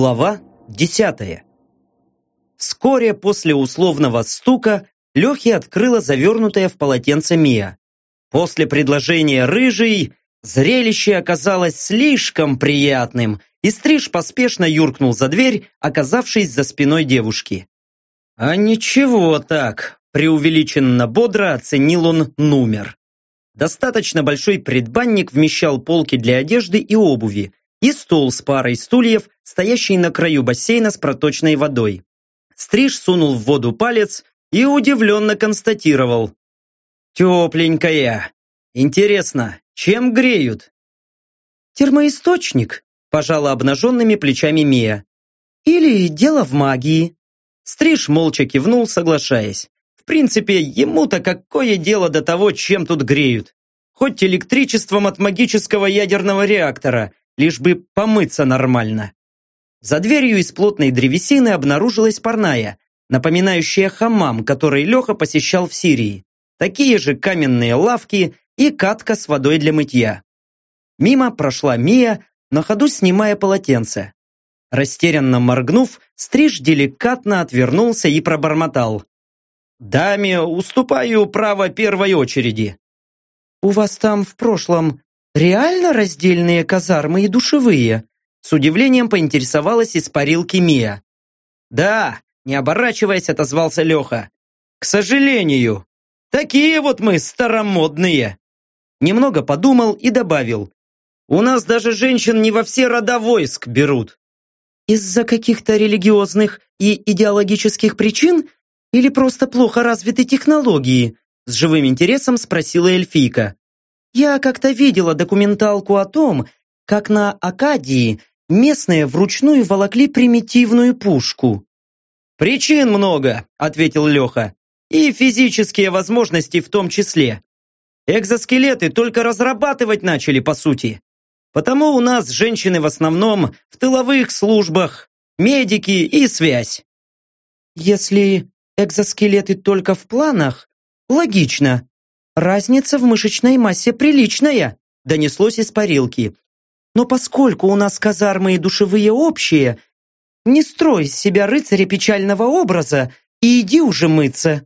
Глава десятая. Вскоре после условного стука Лехе открыла завернутая в полотенце Мия. После предложения рыжий зрелище оказалось слишком приятным, и Стриж поспешно юркнул за дверь, оказавшись за спиной девушки. А ничего так, преувеличенно бодро оценил он номер. Достаточно большой предбанник вмещал полки для одежды и обуви, и стол с парой стульев, стоящий на краю бассейна с проточной водой. Стриж сунул в воду палец и удивленно констатировал. «Тепленькая. Интересно, чем греют?» «Термоисточник», – пожала обнаженными плечами Мия. «Или дело в магии». Стриж молча кивнул, соглашаясь. В принципе, ему-то какое дело до того, чем тут греют? Хоть электричеством от магического ядерного реактора, лишь бы помыться нормально. За дверью из плотной древесины обнаружилась парная, напоминающая хамам, который Леха посещал в Сирии. Такие же каменные лавки и катка с водой для мытья. Мимо прошла Мия, на ходу снимая полотенце. Растерянно моргнув, Стриж деликатно отвернулся и пробормотал. «Даме уступаю право первой очереди». «У вас там в прошлом реально раздельные казармы и душевые?» С удивлением поинтересовалась из парилки Мия. «Да», не оборачиваясь, отозвался Леха. «К сожалению, такие вот мы старомодные». Немного подумал и добавил. «У нас даже женщин не во все рода войск берут». «Из-за каких-то религиозных и идеологических причин или просто плохо развиты технологии?» С живым интересом спросила эльфийка. «Я как-то видела документалку о том, как на Акадии местные вручную волокли примитивную пушку. «Причин много», — ответил Леха. «И физические возможности в том числе. Экзоскелеты только разрабатывать начали, по сути. Потому у нас женщины в основном в тыловых службах, медики и связь». «Если экзоскелеты только в планах, логично. Разница в мышечной массе приличная», — донеслось из парилки. Но поскольку у нас казармы и душевые общие, не строй из себя рыцаря печального образа и иди уже мыться.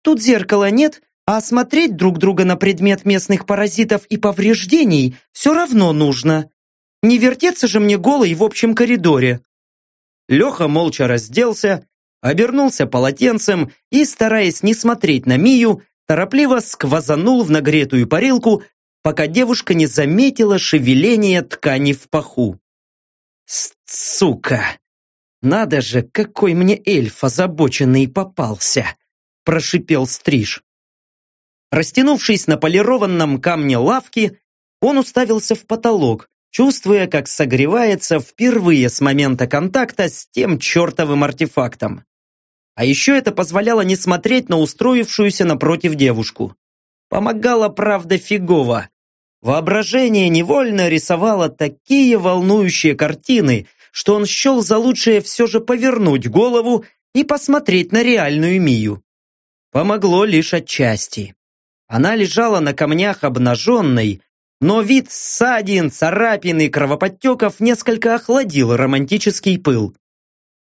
Тут зеркала нет, а осмотреть друг друга на предмет местных паразитов и повреждений все равно нужно. Не вертеться же мне голой в общем коридоре. Леха молча разделся, обернулся полотенцем и, стараясь не смотреть на Мию, торопливо сквозанул в нагретую парилку, пока девушка не заметила шевеления ткани в паху. «Сука! Надо же, какой мне эльф озабоченный попался!» прошипел Стриж. Растянувшись на полированном камне лавки, он уставился в потолок, чувствуя, как согревается впервые с момента контакта с тем чертовым артефактом. А еще это позволяло не смотреть на устроившуюся напротив девушку. Помогало, правда, фигово. Воображение невольно рисовало такие волнующие картины, что он счел за лучшее все же повернуть голову и посмотреть на реальную Мию. Помогло лишь отчасти. Она лежала на камнях обнаженной, но вид ссадин, царапин и кровоподтеков несколько охладил романтический пыл.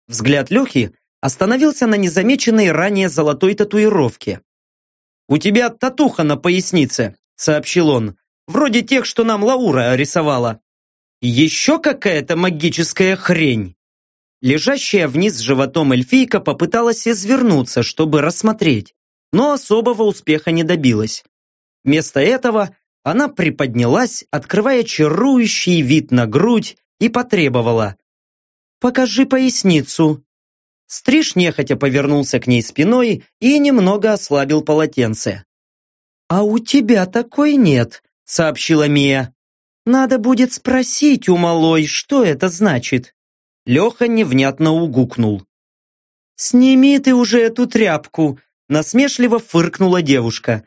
Взгляд Лехи остановился на незамеченной ранее золотой татуировке. «У тебя татуха на пояснице», — сообщил он, «вроде тех, что нам Лаура рисовала». «Еще какая-то магическая хрень». Лежащая вниз животом эльфийка попыталась извернуться, чтобы рассмотреть, но особого успеха не добилась. Вместо этого она приподнялась, открывая чарующий вид на грудь, и потребовала. «Покажи поясницу». Стриж нехотя повернулся к ней спиной и немного ослабил полотенце. «А у тебя такой нет», — сообщила Мия. «Надо будет спросить у малой, что это значит». Леха невнятно угукнул. «Сними ты уже эту тряпку», — насмешливо фыркнула девушка.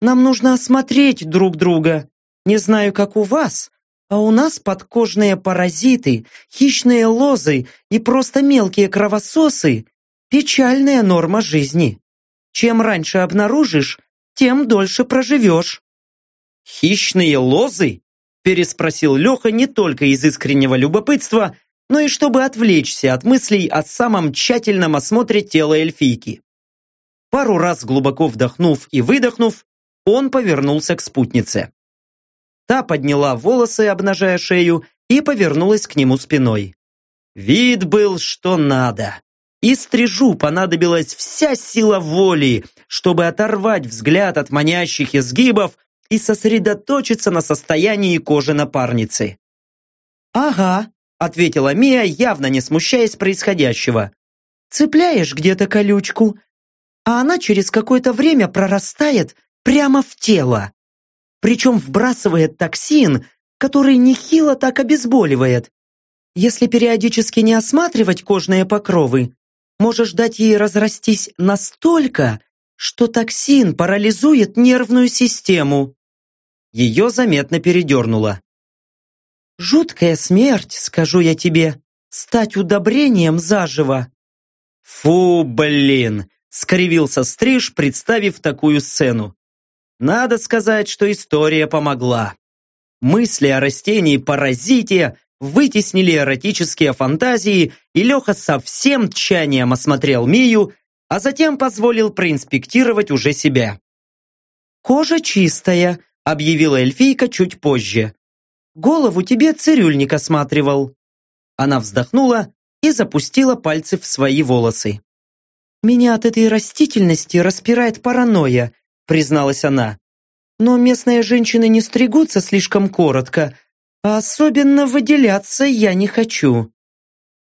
«Нам нужно осмотреть друг друга. Не знаю, как у вас, а у нас подкожные паразиты, хищные лозы и просто мелкие кровососы – печальная норма жизни. Чем раньше обнаружишь, тем дольше проживешь. «Хищные лозы?» – переспросил Леха не только из искреннего любопытства, но и чтобы отвлечься от мыслей о самом тщательном осмотре тела эльфийки. Пару раз глубоко вдохнув и выдохнув, он повернулся к спутнице. Та подняла волосы, обнажая шею, и повернулась к нему спиной. Вид был что надо. И стрижу понадобилась вся сила воли, чтобы оторвать взгляд от манящих изгибов и сосредоточиться на состоянии кожи напарницы. «Ага», — ответила Мия, явно не смущаясь происходящего. «Цепляешь где-то колючку, а она через какое-то время прорастает прямо в тело. Причем вбрасывает токсин, который нехило так обезболивает. Если периодически не осматривать кожные покровы, можешь дать ей разрастись настолько, что токсин парализует нервную систему. Ее заметно передернуло. Жуткая смерть, скажу я тебе, стать удобрением заживо. Фу, блин, скривился Стриж, представив такую сцену. Надо сказать, что история помогла. Мысли о растении-паразите вытеснили эротические фантазии, и Леха со всем тщанием осмотрел Мию, а затем позволил проинспектировать уже себя. «Кожа чистая», — объявила эльфийка чуть позже. «Голову тебе цирюльник осматривал». Она вздохнула и запустила пальцы в свои волосы. «Меня от этой растительности распирает паранойя», — призналась она. «Но местные женщины не стригутся слишком коротко, а особенно выделяться я не хочу».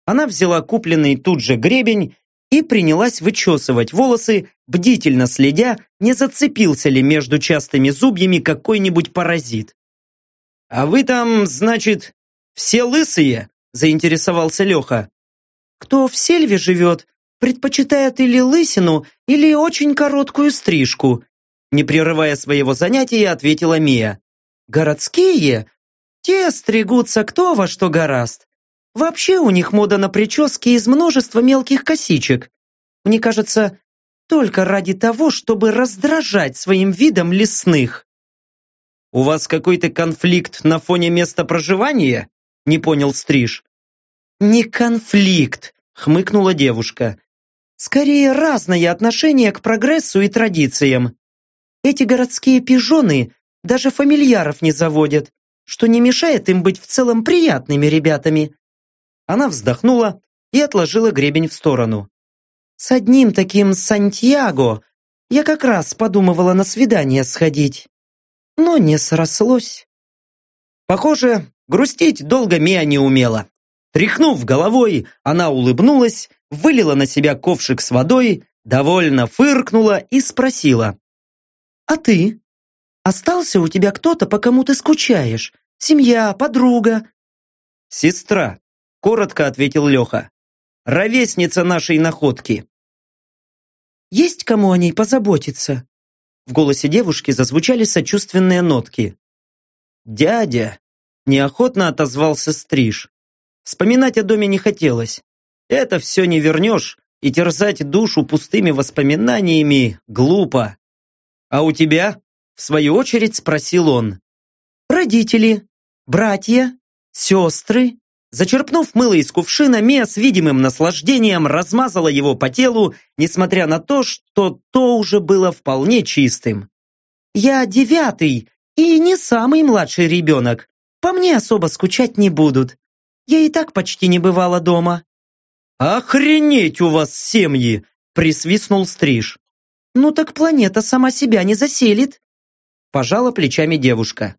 Она взяла купленный тут же гребень и принялась вычесывать волосы, бдительно следя, не зацепился ли между частыми зубьями какой-нибудь паразит. «А вы там, значит, все лысые?» – заинтересовался Леха. «Кто в сельве живет, предпочитает или лысину, или очень короткую стрижку», не прерывая своего занятия, ответила Мия. «Городские те стригутся кто во что гораст. Вообще у них мода на прически из множества мелких косичек. Мне кажется, только ради того, чтобы раздражать своим видом лесных. «У вас какой-то конфликт на фоне места проживания?» Не понял Стриж. «Не конфликт», — хмыкнула девушка. «Скорее разное отношение к прогрессу и традициям. Эти городские пижоны даже фамильяров не заводят, что не мешает им быть в целом приятными ребятами. Она вздохнула и отложила гребень в сторону. С одним таким Сантьяго я как раз подумывала на свидание сходить. Но не срослось. Похоже, грустить долго Мия не умела. Тряхнув головой, она улыбнулась, вылила на себя ковшик с водой, довольно фыркнула и спросила. «А ты? Остался у тебя кто-то, по кому ты скучаешь? Семья, подруга?» «Сестра», — коротко ответил Леха. «Ровесница нашей находки». «Есть кому о ней позаботиться?» В голосе девушки зазвучали сочувственные нотки. «Дядя!» – неохотно отозвался Стриж. Вспоминать о доме не хотелось. Это все не вернешь, и терзать душу пустыми воспоминаниями глупо. «А у тебя?» В свою очередь спросил он. «Родители, братья, сестры». Зачерпнув мыло из кувшина, Мия с видимым наслаждением размазала его по телу, несмотря на то, что то уже было вполне чистым. «Я девятый и не самый младший ребенок. По мне особо скучать не будут. Я и так почти не бывала дома». «Охренеть у вас семьи!» – присвистнул Стриж. «Ну так планета сама себя не заселит», Пожала плечами девушка.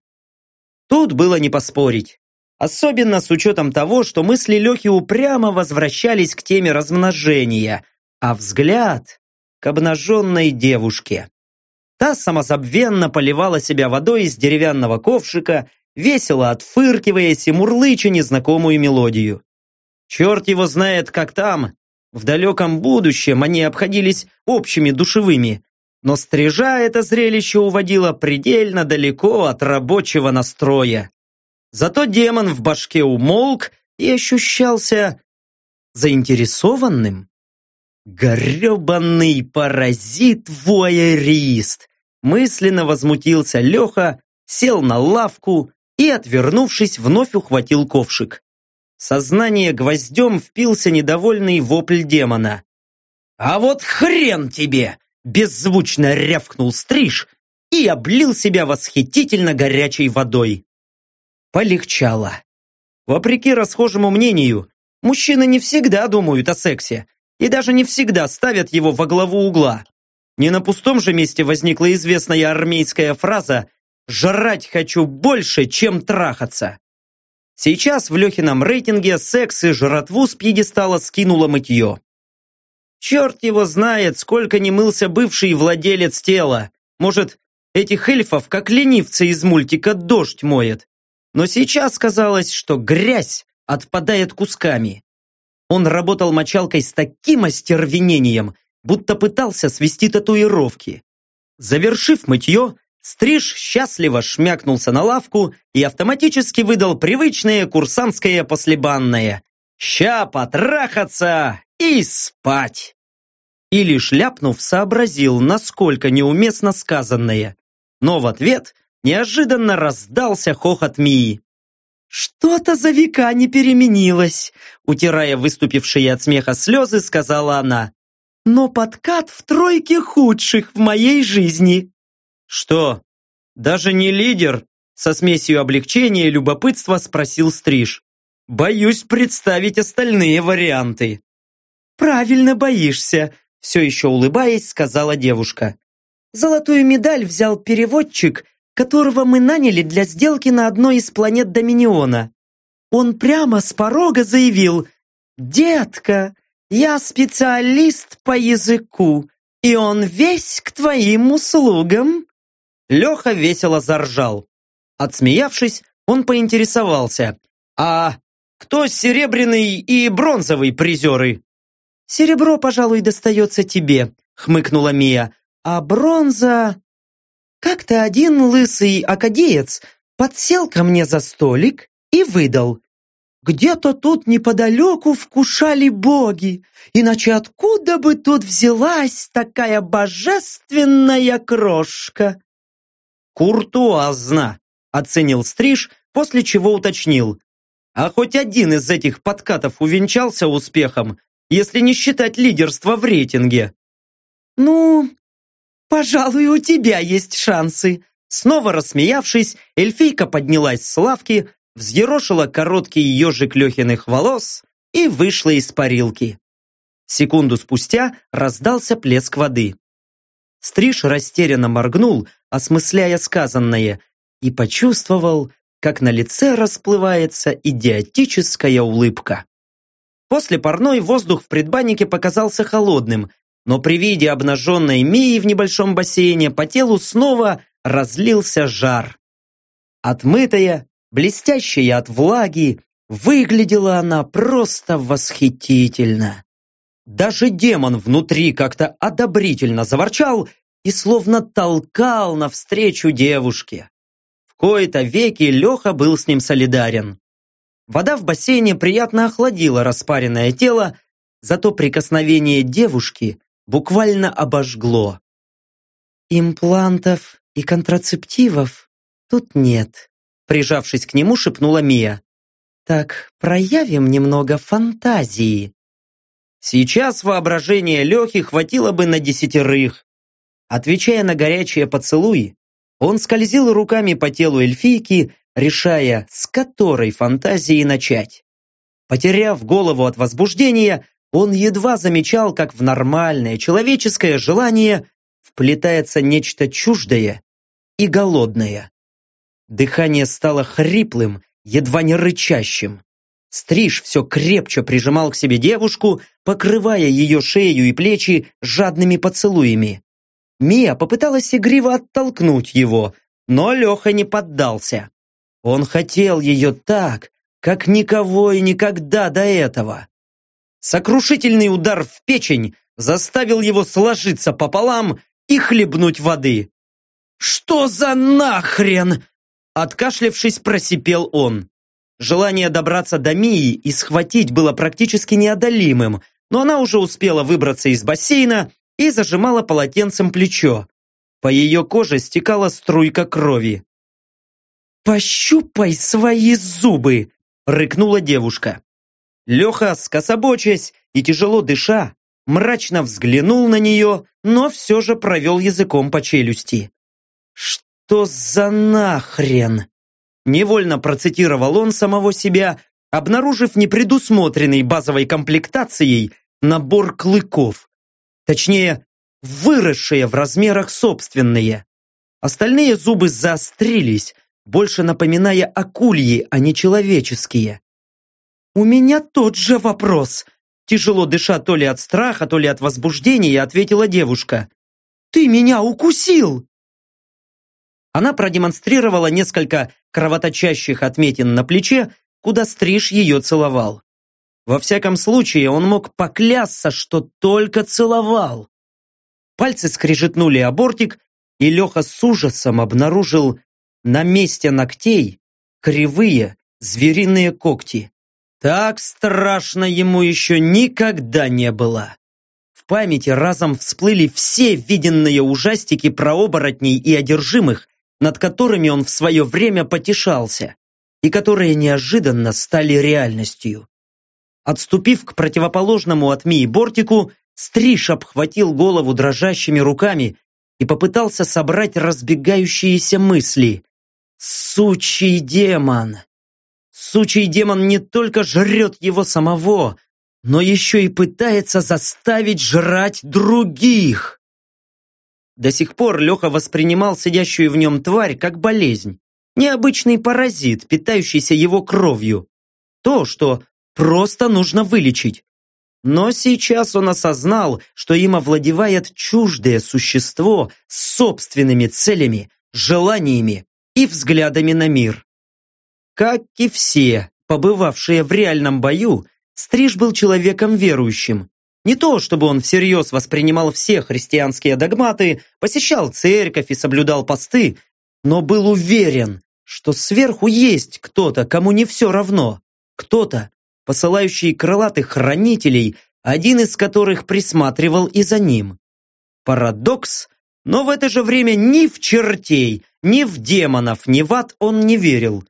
Тут было не поспорить. Особенно с учетом того, что мысли Лехи упрямо возвращались к теме размножения, а взгляд к обнаженной девушке. Та самозабвенно поливала себя водой из деревянного ковшика, весело отфыркиваясь и мурлыча незнакомую мелодию. Черт его знает, как там. В далеком будущем они обходились общими душевыми, но стрижа это зрелище уводило предельно далеко от рабочего настроя. Зато демон в башке умолк и ощущался заинтересованным. Гребанный паразит-вуайерист! Мысленно возмутился Леха, сел на лавку и, отвернувшись, вновь ухватил ковшик. Сознание гвоздем впился недовольный вопль демона. «А вот хрен тебе!» – беззвучно рявкнул стриж и облил себя восхитительно горячей водой. Полегчало. Вопреки расхожему мнению, мужчины не всегда думают о сексе и даже не всегда ставят его во главу угла. Не на пустом же месте возникла известная армейская фраза «жрать хочу больше, чем трахаться». Сейчас в Лехином рейтинге секс и жратву с пьедестала скинуло мытье. Черт его знает, сколько не мылся бывший владелец тела. Может, этих эльфов, как ленивцы из мультика, дождь моет. Но сейчас казалось, что грязь отпадает кусками. Он работал мочалкой с таким остервенением, будто пытался свести татуировки. Завершив мытье, Стриж счастливо шмякнулся на лавку и автоматически выдал привычное курсантское послебанное «Ща потрахаться и спать!» И лишь ляпнув, сообразил, насколько неуместно сказанное. Но в ответ неожиданно раздался хохот Мии. «Что-то за века не переменилось», утирая выступившие от смеха слезы, сказала она. «Но подкат в тройке худших в моей жизни». «Что, даже не лидер?» Со смесью облегчения и любопытства спросил Стриж. «Боюсь представить остальные варианты». «Правильно боишься», все еще улыбаясь, сказала девушка. «Золотую медаль взял переводчик, которого мы наняли для сделки на одной из планет Доминиона. Он прямо с порога заявил, «Детка, я специалист по языку, и он весь к твоим услугам». Леха весело заржал. Отсмеявшись, он поинтересовался. «А кто серебряный и бронзовый призеры?» «Серебро, пожалуй, достается тебе», — хмыкнула Мия. «А бронза...» Как-то один лысый акадеец подсел ко мне за столик и выдал. Где-то тут неподалеку вкушали боги, иначе откуда бы тут взялась такая божественная крошка? «Куртуазно», — оценил Стриж, после чего уточнил. «А хоть один из этих подкатов увенчался успехом, если не считать лидерства в рейтинге?» «Ну, пожалуй, у тебя есть шансы». Снова рассмеявшись, эльфийка поднялась с лавки, взъерошила короткий ежик Лехиных волос и вышла из парилки. Секунду спустя раздался плеск воды. Стриж растерянно моргнул, осмысляя сказанное, и почувствовал, как на лице расплывается идиотическая улыбка. После парной воздух в предбаннике показался холодным, но при виде обнаженной Мии в небольшом бассейне по телу снова разлился жар. Отмытая, блестящая от влаги, выглядела она просто восхитительно. Даже демон внутри как-то одобрительно заворчал и словно толкал навстречу девушке. В кои-то веки Леха был с ним солидарен. Вода в бассейне приятно охладила распаренное тело, зато прикосновение девушки буквально обожгло. «Имплантов и контрацептивов тут нет», прижавшись к нему, шепнула Мия. «Так проявим немного фантазии». Сейчас воображение Лехи хватило бы на десятерых. Отвечая на горячие поцелуи, он скользил руками по телу эльфийки, решая, с которой фантазии начать. Потеряв голову от возбуждения, он едва замечал, как в нормальное человеческое желание вплетается нечто чуждое и голодное. Дыхание стало хриплым, едва не рычащим. Стриж все крепче прижимал к себе девушку, покрывая ее шею и плечи жадными поцелуями. Мия попыталась игриво оттолкнуть его, но Леха не поддался. Он хотел ее так, как никого и никогда до этого. Сокрушительный удар в печень заставил его сложиться пополам и хлебнуть воды. «Что за нахрен?» Откашлявшись, просипел он. Желание добраться до Мии и схватить было практически неодолимым, но она уже успела выбраться из бассейна и зажимала полотенцем плечо. По ее коже стекала струйка крови. «Пощупай свои зубы!» – рыкнула девушка. Леха, скособочась и тяжело дыша, мрачно взглянул на нее, но все же провел языком по челюсти. «Что за нахрен?» Невольно процитировал он самого себя, обнаружив непредусмотренный базовой комплектацией набор клыков. Точнее, выросшие в размерах собственные. Остальные зубы заострились, больше напоминая акульи, а не человеческие. «У меня тот же вопрос», тяжело дыша то ли от страха, то ли от возбуждения, ответила девушка. «Ты меня укусил!» Она продемонстрировала несколько кровоточащих отметин на плече, куда стриж ее целовал. Во всяком случае, он мог поклясться, что только целовал. Пальцы скрежетнули о бортик, и Леха с ужасом обнаружил на месте ногтей кривые звериные когти. Так страшно ему еще никогда не было. В памяти разом всплыли все виденные ужастики про оборотней и одержимых, над которыми он в свое время потешался, и которые неожиданно стали реальностью. Отступив к противоположному от Мии бортику, Стриж обхватил голову дрожащими руками и попытался собрать разбегающиеся мысли. «Сучий демон! Сучий демон не только жрет его самого, но еще и пытается заставить жрать других. До сих пор Леха воспринимал сидящую в нем тварь как болезнь, необычный паразит, питающийся его кровью. То, что просто нужно вылечить. Но сейчас он осознал, что им овладевает чуждое существо с собственными целями, желаниями и взглядами на мир. Как и все, побывавшие в реальном бою, Стриж был человеком верующим. Не то, чтобы он всерьез воспринимал все христианские догматы, посещал церковь и соблюдал посты, но был уверен, что сверху есть кто-то, кому не все равно. Кто-то, посылающий крылатых хранителей, один из которых присматривал и за ним. Парадокс, но в это же время ни в чертей, ни в демонов, ни в ад он не верил.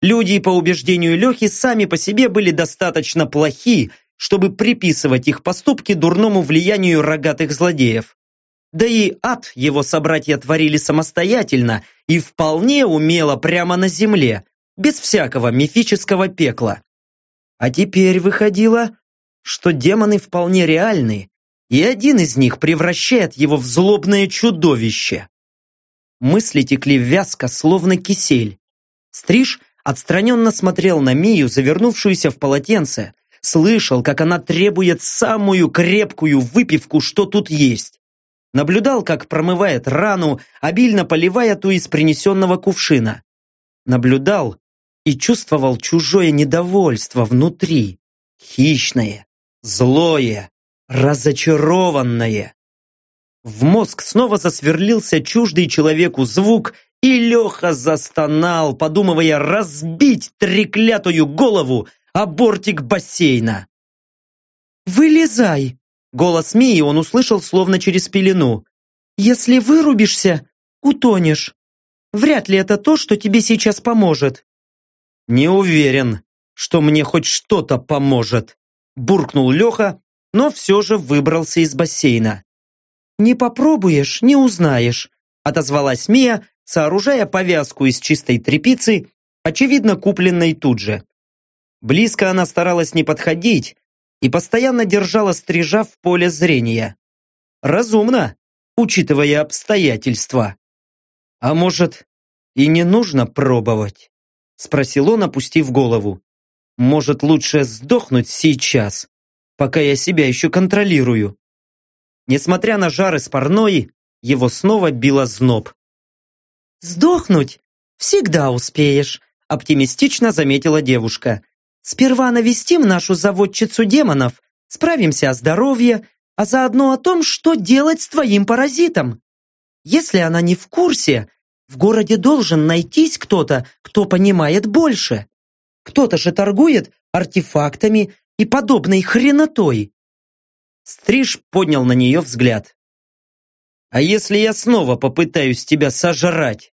Люди, по убеждению Лехи, сами по себе были достаточно плохи, чтобы приписывать их поступки дурному влиянию рогатых злодеев. Да и ад его собратья творили самостоятельно и вполне умело прямо на земле, без всякого мифического пекла. А теперь выходило, что демоны вполне реальны, и один из них превращает его в злобное чудовище. Мысли текли вязко, словно кисель. Стриж отстраненно смотрел на Мию, завернувшуюся в полотенце, слышал, как она требует самую крепкую выпивку, что тут есть. Наблюдал, как промывает рану, обильно поливая ту из принесенного кувшина. Наблюдал и чувствовал чужое недовольство внутри. Хищное, злое, разочарованное. В мозг снова засверлился чуждый человеку звук, и Леха застонал, подумывая разбить треклятую голову о бортик бассейна. «Вылезай!» Голос Мии он услышал словно через пелену. «Если вырубишься, утонешь. Вряд ли это то, что тебе сейчас поможет». «Не уверен, что мне хоть что-то поможет», буркнул Леха, но все же выбрался из бассейна. «Не попробуешь, не узнаешь», отозвалась Мия, сооружая повязку из чистой тряпицы, очевидно купленной тут же. Близко она старалась не подходить и постоянно держала стрижа в поле зрения. Разумно, учитывая обстоятельства. А может, и не нужно пробовать? Спросил он, опустив голову. Может, лучше сдохнуть сейчас, пока я себя еще контролирую? Несмотря на жары с парной, его снова било зноб. «Сдохнуть всегда успеешь», оптимистично заметила девушка. «Сперва навестим нашу заводчицу демонов, справимся о здоровье, а заодно о том, что делать с твоим паразитом. Если она не в курсе, в городе должен найтись кто-то, кто понимает больше. Кто-то же торгует артефактами и подобной хренотой. Стриж поднял на нее взгляд. «А если я снова попытаюсь тебя сожрать?»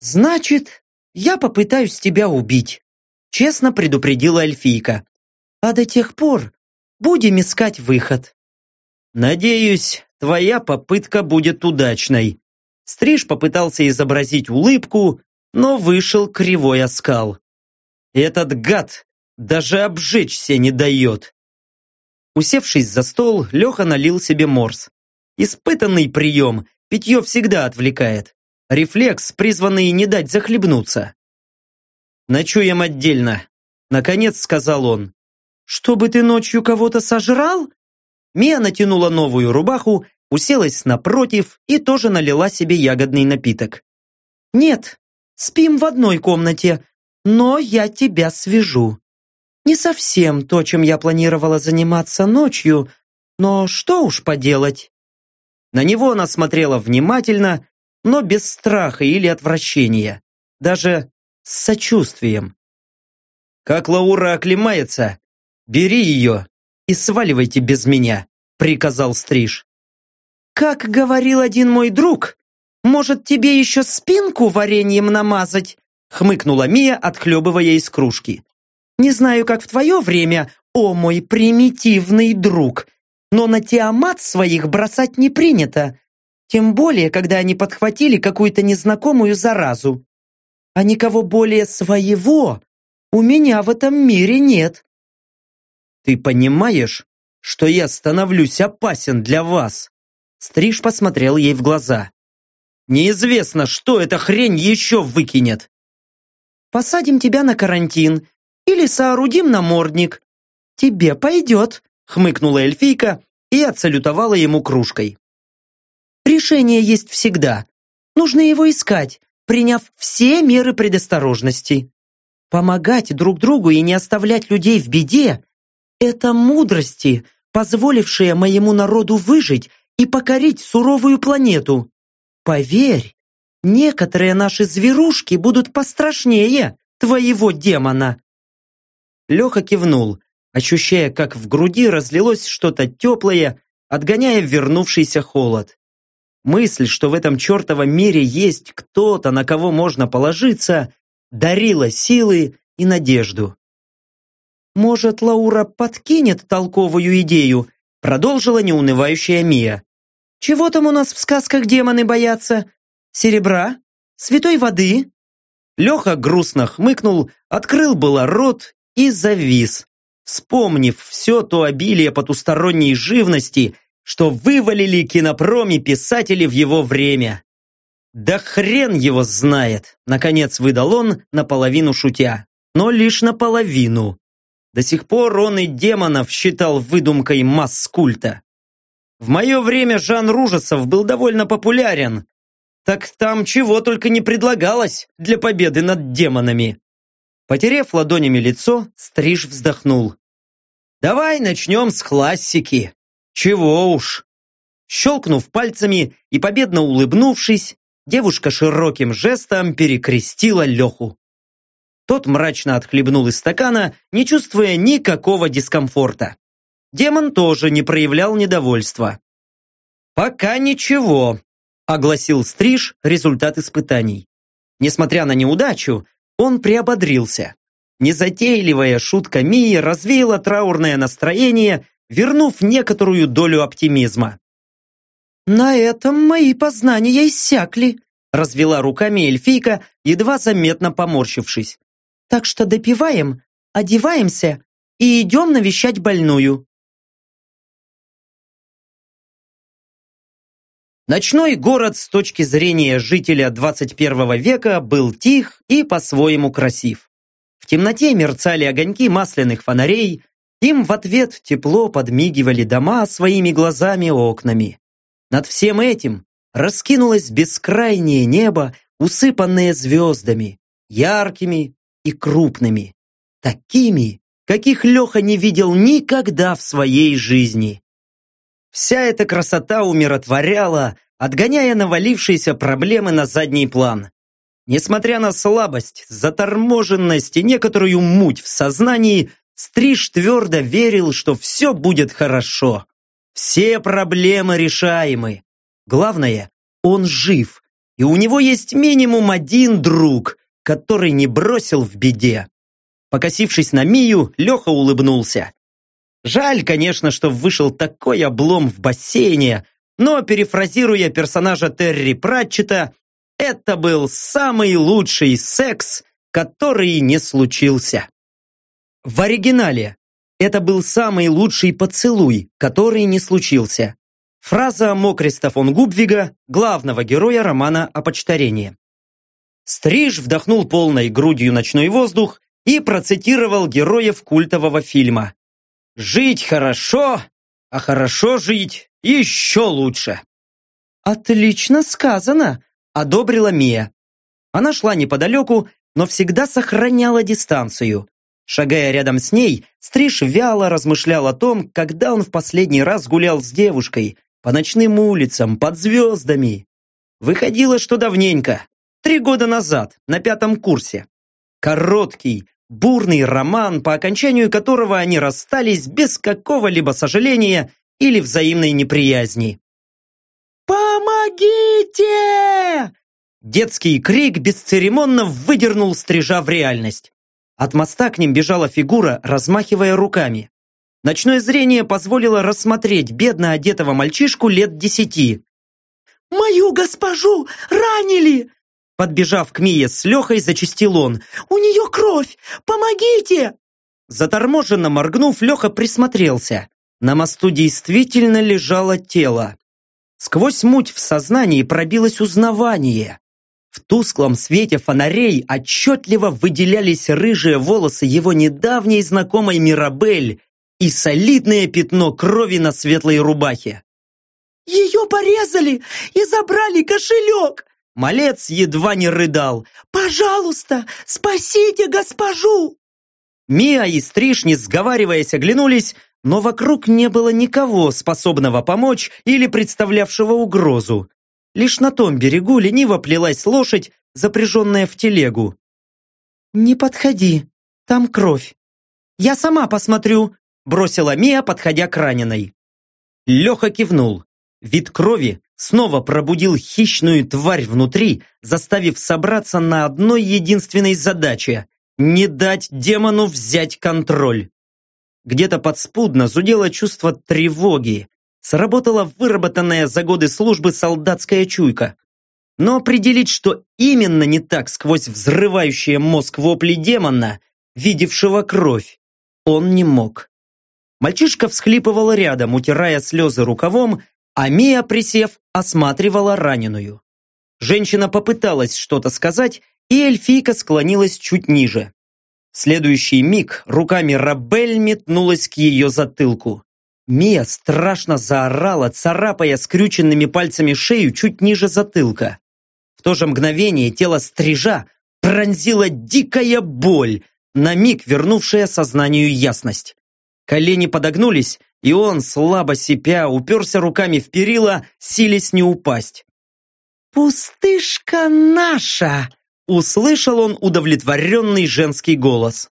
«Значит, я попытаюсь тебя убить», честно предупредила эльфийка. А до тех пор будем искать выход. Надеюсь, твоя попытка будет удачной. Стриж попытался изобразить улыбку, но вышел кривой оскал. Этот гад даже обжечься не дает. Усевшись за стол, Леха налил себе морс. Испытанный прием, питье всегда отвлекает. Рефлекс, призванный не дать захлебнуться. «Ночуем отдельно», — наконец сказал он. «Чтобы ты ночью кого-то сожрал?» Мия натянула новую рубаху, уселась напротив и тоже налила себе ягодный напиток. «Нет, спим в одной комнате, но я тебя свяжу. Не совсем то, чем я планировала заниматься ночью, но что уж поделать». На него она смотрела внимательно, но без страха или отвращения, даже с сочувствием. «Как Лаура оклемается, бери ее и сваливайте без меня», приказал Стриж. «Как говорил один мой друг, может, тебе еще спинку вареньем намазать?» хмыкнула Мия, отхлебывая из кружки. «Не знаю, как в твое время, о мой примитивный друг, но на Тиамат своих бросать не принято, тем более, когда они подхватили какую-то незнакомую заразу. А никого более своего у меня в этом мире нет. Ты понимаешь, что я становлюсь опасен для вас? Стриж посмотрел ей в глаза. Неизвестно, что эта хрень еще выкинет. Посадим тебя на карантин или соорудим намордник. Тебе пойдет, хмыкнула эльфийка и отсалютовала ему кружкой. Решение есть всегда. Нужно его искать, приняв все меры предосторожности. Помогать друг другу и не оставлять людей в беде – это мудрости, позволившие моему народу выжить и покорить суровую планету. Поверь, некоторые наши зверушки будут пострашнее твоего демона. Леха кивнул, ощущая, как в груди разлилось что-то теплое, отгоняя вернувшийся холод. Мысль, что в этом чертовом мире есть кто-то, на кого можно положиться, дарила силы и надежду. «Может, Лаура подкинет толковую идею?» Продолжила неунывающая Мия. «Чего там у нас в сказках демоны боятся? Серебра? Святой воды?» Леха грустно хмыкнул, открыл было рот и завис, вспомнив все то обилие потусторонней живности, что вывалили кинопроме писатели в его время. Да хрен его знает, наконец выдал он, наполовину шутя, но лишь наполовину. До сих пор он и демонов считал выдумкой масс-культа. В мое время жанр ужасов был довольно популярен, так там чего только не предлагалось для победы над демонами. Потерев ладонями лицо, Стриж вздохнул. «Давай начнем с классики. Чего уж. Щелкнув пальцами и победно улыбнувшись, девушка широким жестом перекрестила Леху. Тот мрачно отхлебнул из стакана, не чувствуя никакого дискомфорта. Демон тоже не проявлял недовольства. «Пока ничего», — огласил Стриж результат испытаний. Несмотря на неудачу, он приободрился. Незатейливая шутка Мии развеяла траурное настроение вернув некоторую долю оптимизма. «На этом мои познания иссякли», развела руками эльфийка, едва заметно поморщившись. «Так что допиваем, одеваемся и идем навещать больную». Ночной город с точки зрения жителя 21 века был тих и по-своему красив. В темноте мерцали огоньки масляных фонарей, им в ответ тепло подмигивали дома своими глазами окнами. Над всем этим раскинулось бескрайнее небо, усыпанное звездами, яркими и крупными, такими, каких Леха не видел никогда в своей жизни. Вся эта красота умиротворяла, отгоняя навалившиеся проблемы на задний план. Несмотря на слабость, заторможенность и некоторую муть в сознании, Стриж твердо верил, что все будет хорошо. Все проблемы решаемы. Главное, он жив, и у него есть минимум один друг, который не бросил в беде. Покосившись на Мию, Леха улыбнулся. Жаль, конечно, что вышел такой облом в бассейне, но, перефразируя персонажа Терри Пратчета, это был самый лучший секс, который не случился. В оригинале это был самый лучший поцелуй, который не случился. Фраза Мокриста фон Губвига, главного героя романа о почтарении. Стриж вдохнул полной грудью ночной воздух и процитировал героев культового фильма. «Жить хорошо, а хорошо жить еще лучше». «Отлично сказано», — одобрила Мия. Она шла неподалеку, но всегда сохраняла дистанцию. Шагая рядом с ней, Стриж вяло размышлял о том, когда он в последний раз гулял с девушкой, по ночным улицам, под звездами. Выходило, что давненько, три года назад, на пятом курсе. Короткий, бурный роман, по окончанию которого они расстались без какого-либо сожаления или взаимной неприязни. «Помогите!» Детский крик бесцеремонно выдернул стрижа в реальность. От моста к ним бежала фигура, размахивая руками. Ночное зрение позволило рассмотреть бедно одетого мальчишку лет десяти. «Мою госпожу ранили!» Подбежав к Мие с Лехой, зачистил он. «У нее кровь! Помогите!» Заторможенно моргнув, Леха присмотрелся. На мосту действительно лежало тело. Сквозь муть в сознании пробилось узнавание. В тусклом свете фонарей отчетливо выделялись рыжие волосы его недавней знакомой Мирабель и солидное пятно крови на светлой рубахе. «Ее порезали и забрали кошелек!» Малец едва не рыдал. «Пожалуйста, спасите госпожу!» Мия и Стриж, сговариваясь, оглянулись, но вокруг не было никого, способного помочь или представлявшего угрозу. Лишь на том берегу лениво плелась лошадь, запряженная в телегу. «Не подходи, там кровь. Я сама посмотрю», бросила Мия, подходя к раненой. Леха кивнул. Вид крови снова пробудил хищную тварь внутри, заставив собраться на одной единственной задаче – не дать демону взять контроль. Где-то подспудно зудело чувство тревоги, сработала выработанная за годы службы солдатская чуйка. Но определить, что именно не так сквозь взрывающие мозг вопли демона, видевшего кровь, он не мог. Мальчишка всхлипывал рядом, утирая слезы рукавом, а Мия, присев, осматривала раненую. Женщина попыталась что-то сказать, и эльфийка склонилась чуть ниже. В следующий миг руками Рабель метнулась к ее затылку. Мия страшно заорала, царапая скрюченными пальцами шею чуть ниже затылка. В то же мгновение тело стрижа пронзила дикая боль, на миг вернувшая сознанию ясность. Колени подогнулись, и он, слабо сипя, уперся руками в перила, силясь не упасть. «Пустышка наша!» — услышал он удовлетворенный женский голос.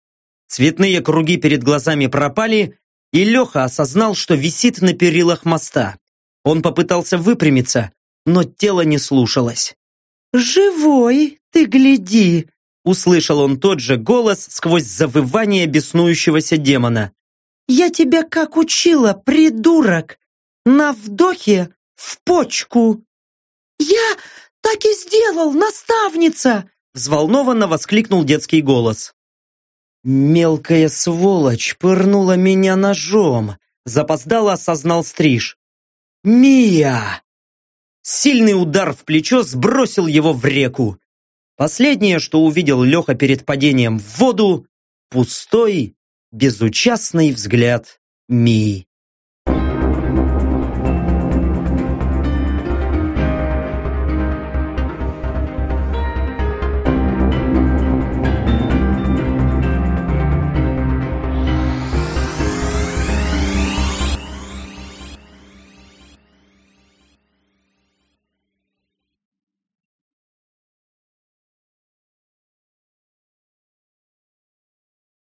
Цветные круги перед глазами пропали, и Леха осознал, что висит на перилах моста. Он попытался выпрямиться, но тело не слушалось. «Живой, ты гляди!» Услышал он тот же голос сквозь завывание беснующегося демона. «Я тебя как учила, придурок! На вдохе в почку!» «Я так и сделал, наставница!» Взволнованно воскликнул детский голос. «Мелкая сволочь пырнула меня ножом!» Запоздало осознал Стриж. «Мия!» Сильный удар в плечо сбросил его в реку. Последнее, что увидел Леха перед падением в воду, пустой, безучастный взгляд Мии.